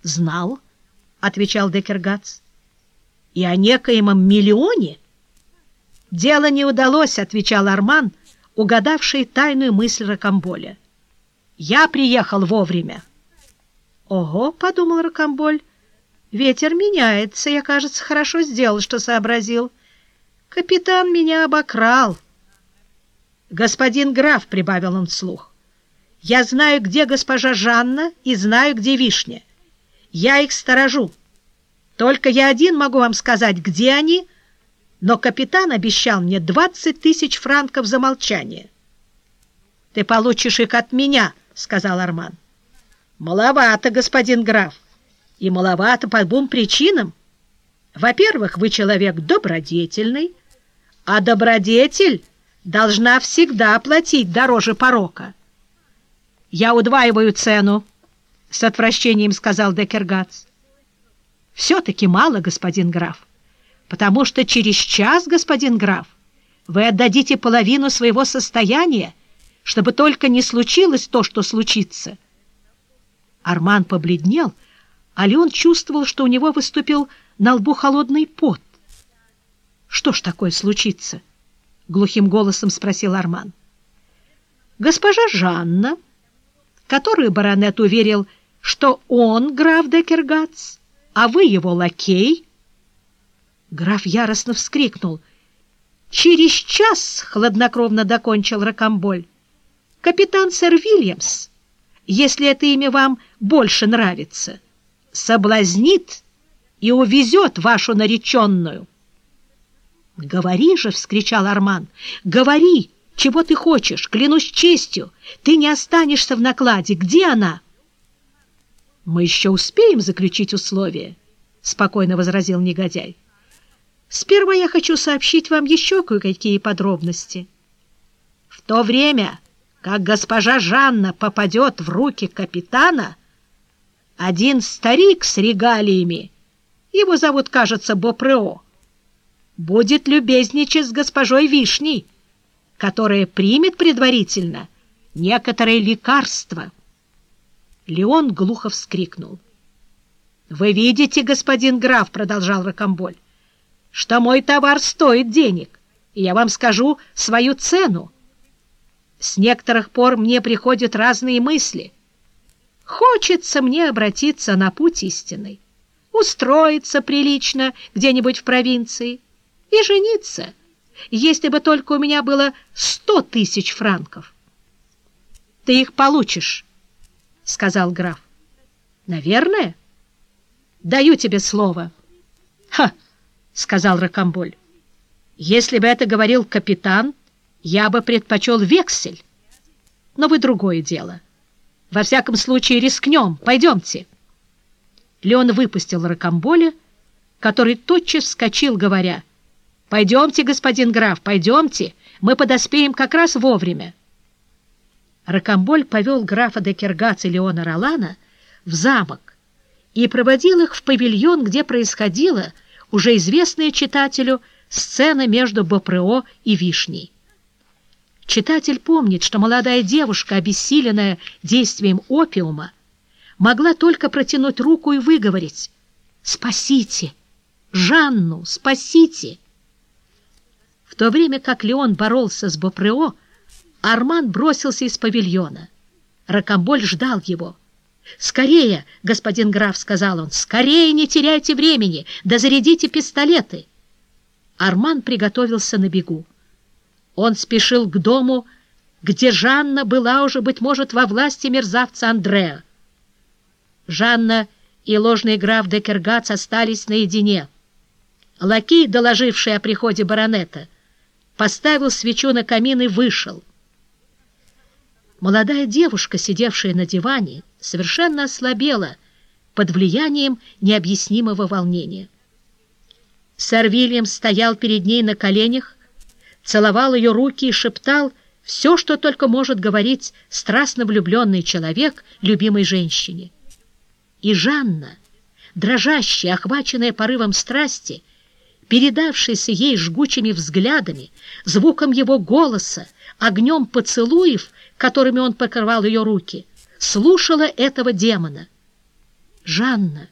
— Знал, — отвечал Декергац. — И о некоемом миллионе? — Дело не удалось, — отвечал Арман, угадавший тайную мысль Рокамболя. — Я приехал вовремя. — Ого, — подумал Рокамболь, — ветер меняется. Я, кажется, хорошо сделал, что сообразил. Капитан меня обокрал. — Господин граф, — прибавил он вслух, — я знаю, где госпожа Жанна и знаю, где вишня. Я их сторожу. Только я один могу вам сказать, где они, но капитан обещал мне двадцать тысяч франков за молчание. — Ты получишь их от меня, — сказал Арман. — Маловато, господин граф, и маловато по двум причинам. Во-первых, вы человек добродетельный, а добродетель должна всегда платить дороже порока. — Я удваиваю цену, — с отвращением сказал Декергац. — Все-таки мало, господин граф, потому что через час, господин граф, вы отдадите половину своего состояния, чтобы только не случилось то, что случится. Арман побледнел, а Леон чувствовал, что у него выступил на лбу холодный пот. — Что ж такое случится? —— глухим голосом спросил Арман. Госпожа Жанна, которую баронет уверил, что он граф Декергац, а вы его лакей. Граф яростно вскрикнул. «Через час!» — хладнокровно докончил Рокамболь. «Капитан сэр Вильямс, если это имя вам больше нравится, соблазнит и увезет вашу нареченную». «Говори же!» — вскричал Арман. «Говори! Чего ты хочешь? Клянусь честью! Ты не останешься в накладе! Где она?» «Мы еще успеем заключить условия», — спокойно возразил негодяй. «Сперва я хочу сообщить вам еще кое-какие подробности. В то время, как госпожа Жанна попадет в руки капитана, один старик с регалиями, его зовут, кажется, Бопрео, будет любезничать с госпожой Вишней, которая примет предварительно некоторые лекарства. Леон глухо вскрикнул. — Вы видите, господин граф, — продолжал Рокомболь, — что мой товар стоит денег, и я вам скажу свою цену. С некоторых пор мне приходят разные мысли. Хочется мне обратиться на путь истинный, устроиться прилично где-нибудь в провинции — и жениться, если бы только у меня было сто тысяч франков. — Ты их получишь, — сказал граф. — Наверное. Даю тебе слово. — Ха! — сказал Рокомболь. — Если бы это говорил капитан, я бы предпочел вексель. Но вы другое дело. Во всяком случае, рискнем. Пойдемте. Леон выпустил Рокомболя, который тотчас вскочил, говоря — «Пойдемте, господин граф, пойдемте, мы подоспеем как раз вовремя». Рокомболь повел графа де Кергац и Леона Ролана в замок и проводил их в павильон, где происходила уже известная читателю сцена между Бопрео и Вишней. Читатель помнит, что молодая девушка, обессиленная действием опиума, могла только протянуть руку и выговорить «Спасите! Жанну, спасите!» В то время как Леон боролся с Бопрео, Арман бросился из павильона. Рокомболь ждал его. «Скорее, господин граф», — сказал он, — «скорее не теряйте времени, да зарядите пистолеты». Арман приготовился на бегу. Он спешил к дому, где Жанна была уже, быть может, во власти мерзавца Андреа. Жанна и ложный граф Декергац остались наедине. Лакей, доложивший о приходе баронета, — поставил свечу на камин и вышел. Молодая девушка, сидевшая на диване, совершенно ослабела под влиянием необъяснимого волнения. Сэр Вильям стоял перед ней на коленях, целовал ее руки и шептал все, что только может говорить страстно влюбленный человек любимой женщине. И Жанна, дрожащая, охваченная порывом страсти, передавшийся ей жгучими взглядами, звуком его голоса, огнем поцелуев, которыми он покрывал ее руки, слушала этого демона. Жанна!